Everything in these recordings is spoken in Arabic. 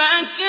فك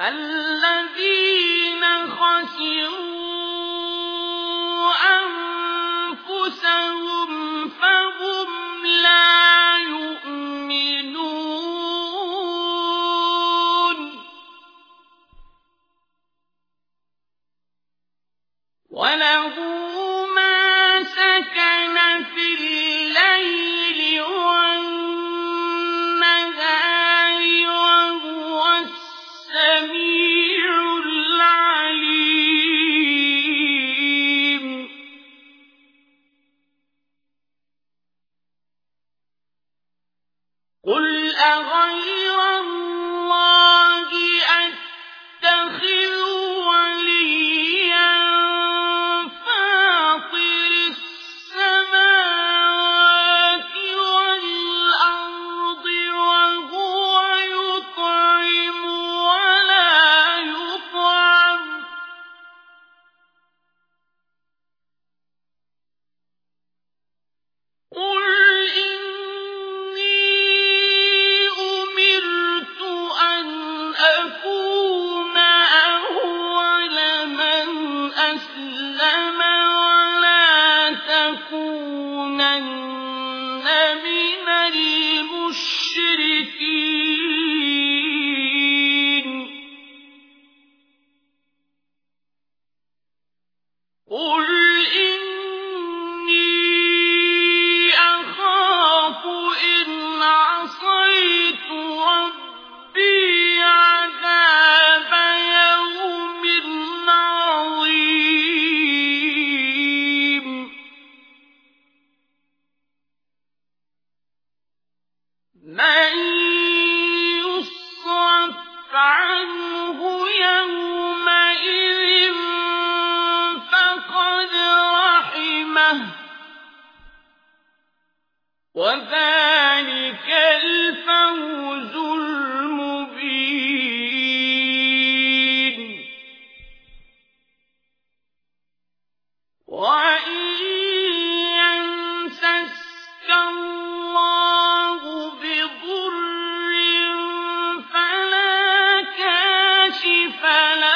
الذين خسروا أنفسهم فهم لا يؤمنون. وله قل أغير أسلم وذلك الفوز المبين. وإن الله بضر فلا كاشف له.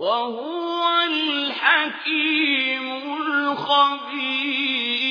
وهو الحكيم الخبير.